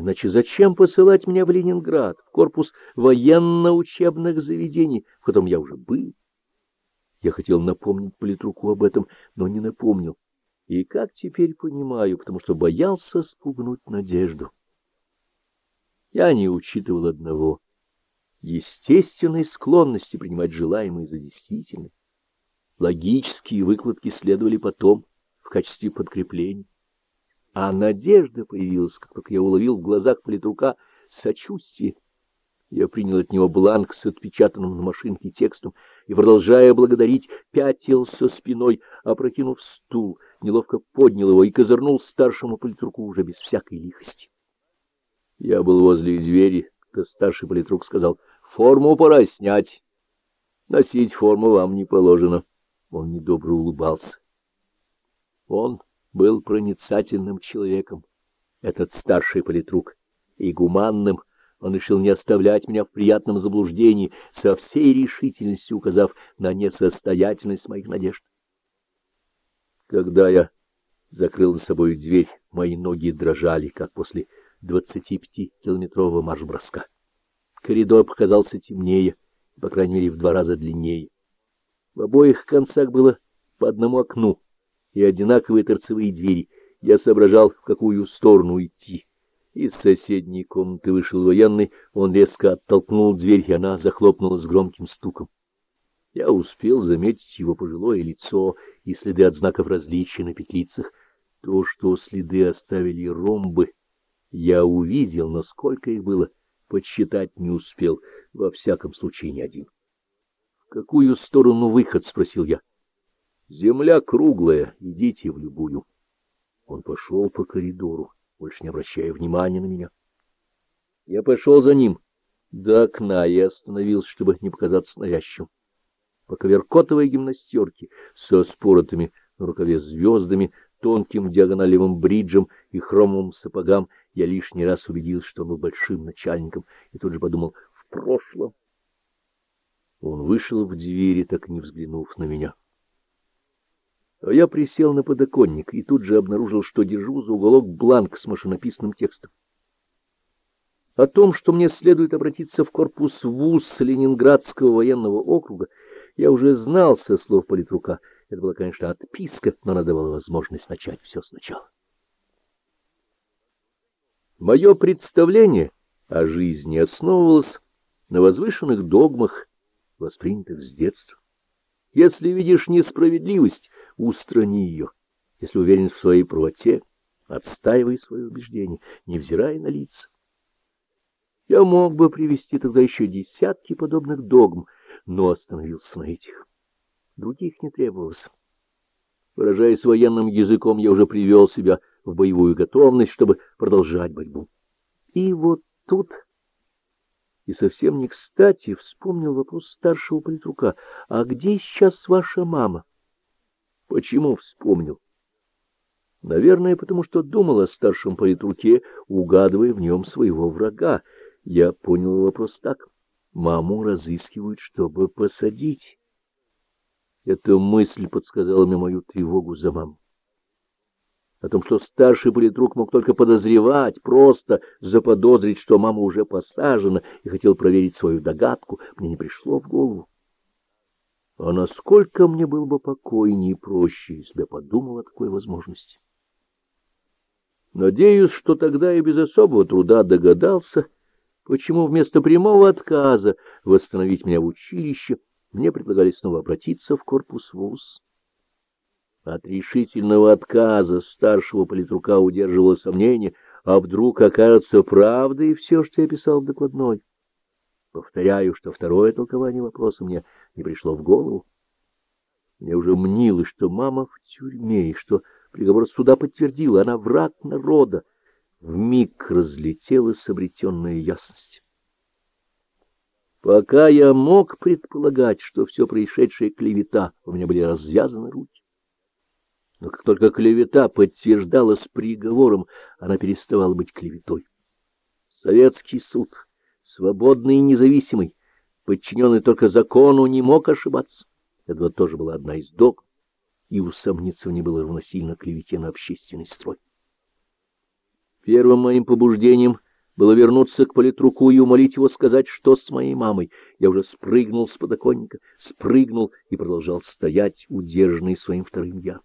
Иначе зачем посылать меня в Ленинград, в корпус военно-учебных заведений, в котором я уже был? Я хотел напомнить политруку об этом, но не напомнил. И как теперь понимаю, потому что боялся спугнуть надежду. Я не учитывал одного — естественной склонности принимать желаемое за действительное. Логические выкладки следовали потом, в качестве подкрепления. А надежда появилась, как только я уловил в глазах политрука сочувствие. Я принял от него бланк с отпечатанным на машинке текстом и, продолжая благодарить, пятился спиной, опрокинув стул, неловко поднял его и козырнул старшему политруку уже без всякой лихости. Я был возле двери, когда старший политрук сказал, «Форму пора снять. Носить форму вам не положено». Он недобро улыбался. Он был проницательным человеком, этот старший политрук, и гуманным. Он решил не оставлять меня в приятном заблуждении, со всей решительностью указав на несостоятельность моих надежд. Когда я закрыл за собой дверь, мои ноги дрожали, как после двадцати пяти километрового марш-броска. Коридор показался темнее, по крайней мере, в два раза длиннее. В обоих концах было по одному окну и одинаковые торцевые двери. Я соображал, в какую сторону идти. Из соседней комнаты вышел военный, он резко оттолкнул дверь, и она захлопнулась громким стуком. Я успел заметить его пожилое лицо и следы от знаков различия на петлицах. То, что следы оставили ромбы, я увидел, но сколько их было, подсчитать не успел, во всяком случае не один. — В какую сторону выход? — спросил я. — Земля круглая, идите в любую. Он пошел по коридору, больше не обращая внимания на меня. Я пошел за ним до окна и остановился, чтобы не показаться навязчивым. По коверкотовой гимнастерке со споротыми на рукаве звездами, тонким диагоналевым бриджем и хромовым сапогам я лишний раз убедился, что он был большим начальником, и тут же подумал «в прошлом». Он вышел в двери, так не взглянув на меня. Я присел на подоконник и тут же обнаружил, что держу за уголок бланк с машинописным текстом. О том, что мне следует обратиться в корпус ВУЗ Ленинградского военного округа, я уже знал со слов политрука. Это была, конечно, отписка, но она давала возможность начать все сначала. Мое представление о жизни основывалось на возвышенных догмах, воспринятых с детства. Если видишь несправедливость, устрани ее. Если уверен в своей правоте, отстаивай свои убеждения, невзирая на лица. Я мог бы привести тогда еще десятки подобных догм, но остановился на этих. Других не требовалось. Выражаясь военным языком, я уже привел себя в боевую готовность, чтобы продолжать борьбу. И вот тут и совсем не кстати вспомнил вопрос старшего политрука. «А где сейчас ваша мама?» Почему вспомнил? Наверное, потому что думал о старшем политруке, угадывая в нем своего врага. Я понял вопрос так. Маму разыскивают, чтобы посадить. Эта мысль подсказала мне мою тревогу за маму о том, что старший политрук мог только подозревать, просто заподозрить, что мама уже посажена, и хотел проверить свою догадку, мне не пришло в голову. А насколько мне было бы покойнее и проще, если бы подумал о такой возможности. Надеюсь, что тогда я без особого труда догадался, почему вместо прямого отказа восстановить меня в училище мне предлагали снова обратиться в корпус ВУЗ. От решительного отказа старшего политрука удерживало сомнение, а вдруг окажется правдой все, что я писал в докладной. Повторяю, что второе толкование вопроса мне не пришло в голову. Мне уже мнилось, что мама в тюрьме, и что приговор суда подтвердила, она враг народа. Вмиг разлетелась обретенная ясность. Пока я мог предполагать, что все происшедшее клевета, у меня были развязаны руки. Но как только клевета подтверждалась приговором, она переставала быть клеветой. Советский суд, свободный и независимый, подчиненный только закону, не мог ошибаться. Это тоже была одна из догм, и усомниться в ней было равносильно клевете на общественный строй. Первым моим побуждением было вернуться к политруку и умолить его сказать, что с моей мамой. Я уже спрыгнул с подоконника, спрыгнул и продолжал стоять, удержанный своим вторым «я».